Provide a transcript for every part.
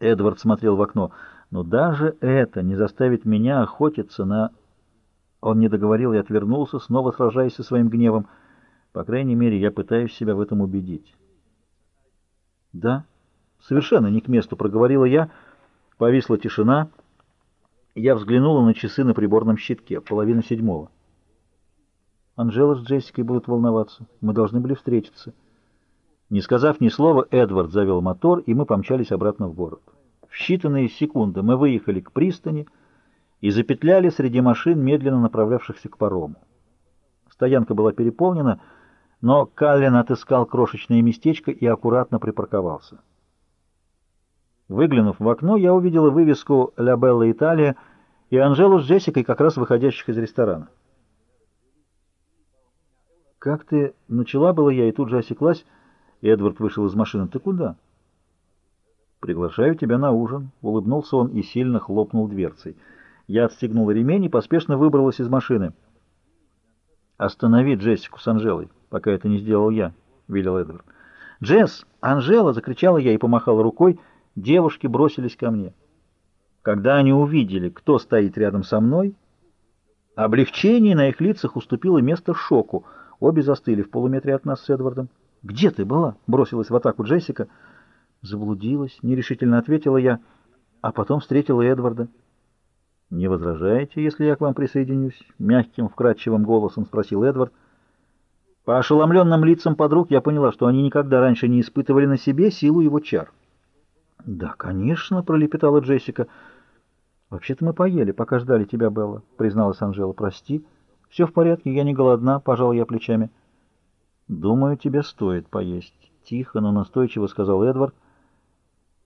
Эдвард смотрел в окно. «Но даже это не заставит меня охотиться на...» Он не договорил и отвернулся, снова сражаясь со своим гневом. По крайней мере, я пытаюсь себя в этом убедить. «Да, совершенно не к месту», — проговорила я. Повисла тишина. Я взглянула на часы на приборном щитке. Половина седьмого. Анжела с Джессикой будут волноваться. Мы должны были встретиться. Не сказав ни слова, Эдвард завел мотор, и мы помчались обратно в город. В считанные секунды мы выехали к пристани и запетляли среди машин, медленно направлявшихся к парому. Стоянка была переполнена, но Каллен отыскал крошечное местечко и аккуратно припарковался. Выглянув в окно, я увидела вывеску «Ля Белла Италия» и Анжелу с Джессикой, как раз выходящих из ресторана. «Как ты...» — начала была я и тут же осеклась. Эдвард вышел из машины. «Ты куда?» «Приглашаю тебя на ужин», — улыбнулся он и сильно хлопнул дверцей. Я отстегнула ремень и поспешно выбралась из машины. «Останови Джессику с Анжелой, пока это не сделал я», — велел Эдвард. «Джесс! Анжела!» — закричала я и помахала рукой. Девушки бросились ко мне. Когда они увидели, кто стоит рядом со мной, облегчение на их лицах уступило место шоку — Обе застыли в полуметре от нас с Эдвардом. «Где ты была?» — бросилась в атаку Джессика. «Заблудилась», — нерешительно ответила я, а потом встретила Эдварда. «Не возражаете, если я к вам присоединюсь?» — мягким, вкрадчивым голосом спросил Эдвард. По ошеломленным лицам подруг я поняла, что они никогда раньше не испытывали на себе силу его чар. «Да, конечно», — пролепетала Джессика. «Вообще-то мы поели, пока ждали тебя, Белла», — призналась Анжела. «Прости». «Все в порядке, я не голодна», — пожал я плечами. «Думаю, тебе стоит поесть», — тихо, но настойчиво сказал Эдвард.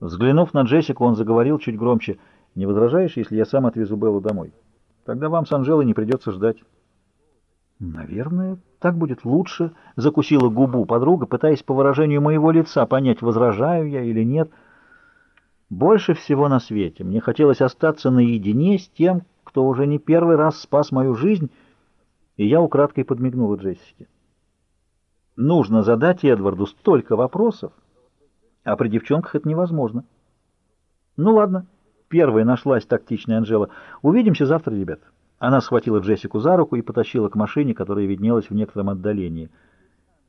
Взглянув на Джессику, он заговорил чуть громче. «Не возражаешь, если я сам отвезу Беллу домой? Тогда вам с Анжелой не придется ждать». «Наверное, так будет лучше», — закусила губу подруга, пытаясь по выражению моего лица понять, возражаю я или нет. Больше всего на свете мне хотелось остаться наедине с тем, кто уже не первый раз спас мою жизнь, и я украдкой подмигнула Джессике. Нужно задать Эдварду столько вопросов, а при девчонках это невозможно. Ну ладно, первая нашлась тактичная Анжела. Увидимся завтра, ребят. Она схватила Джессику за руку и потащила к машине, которая виднелась в некотором отдалении.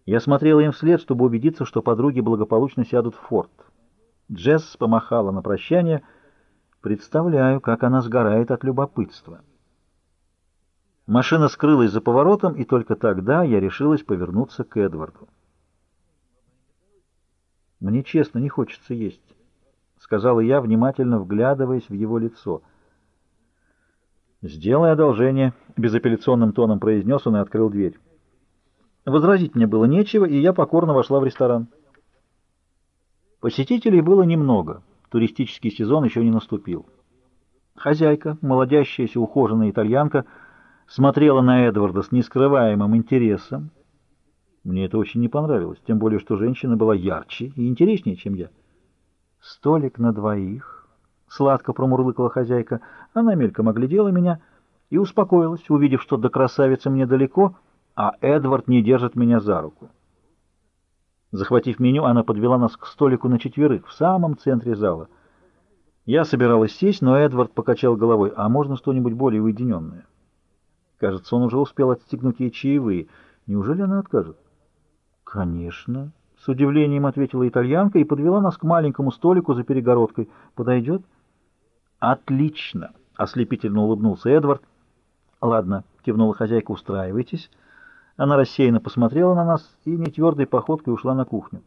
Я смотрела им вслед, чтобы убедиться, что подруги благополучно сядут в форт. Джесс помахала на прощание. Представляю, как она сгорает от любопытства. Машина скрылась за поворотом, и только тогда я решилась повернуться к Эдварду. «Мне честно не хочется есть», — сказала я, внимательно вглядываясь в его лицо. «Сделай одолжение», — безапелляционным тоном произнес он и открыл дверь. Возразить мне было нечего, и я покорно вошла в ресторан. Посетителей было немного, туристический сезон еще не наступил. Хозяйка, молодящаяся ухоженная итальянка — смотрела на Эдварда с нескрываемым интересом. Мне это очень не понравилось, тем более, что женщина была ярче и интереснее, чем я. «Столик на двоих», — сладко промурлыкала хозяйка. Она мельком оглядела меня и успокоилась, увидев, что до красавицы мне далеко, а Эдвард не держит меня за руку. Захватив меню, она подвела нас к столику на четверых, в самом центре зала. Я собиралась сесть, но Эдвард покачал головой. «А можно что-нибудь более уединенное?» Кажется, он уже успел отстегнуть ей чаевые. Неужели она откажет? Конечно. С удивлением ответила итальянка и подвела нас к маленькому столику за перегородкой. Подойдет? Отлично. Ослепительно улыбнулся Эдвард. Ладно, кивнула хозяйка, устраивайтесь. Она рассеянно посмотрела на нас и нетвердой походкой ушла на кухню.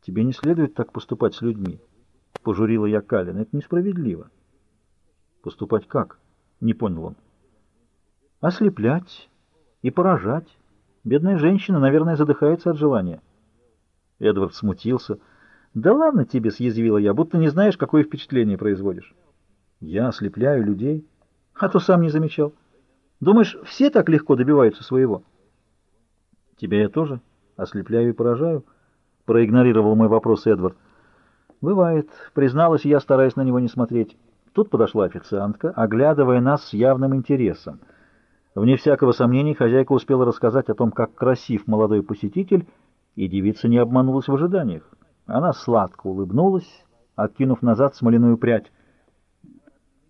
«Тебе не следует так поступать с людьми», — пожурила я Калин. «Это несправедливо». «Поступать как?» Не понял он. Ослеплять и поражать. Бедная женщина, наверное, задыхается от желания. Эдвард смутился. «Да ладно тебе», — съязвила я, — «будто не знаешь, какое впечатление производишь». «Я ослепляю людей, а то сам не замечал. Думаешь, все так легко добиваются своего?» «Тебя я тоже ослепляю и поражаю», — проигнорировал мой вопрос Эдвард. «Бывает», — призналась я, стараясь на него не смотреть. Тут подошла официантка, оглядывая нас с явным интересом. Вне всякого сомнения хозяйка успела рассказать о том, как красив молодой посетитель, и девица не обманулась в ожиданиях. Она сладко улыбнулась, откинув назад смоляную прядь.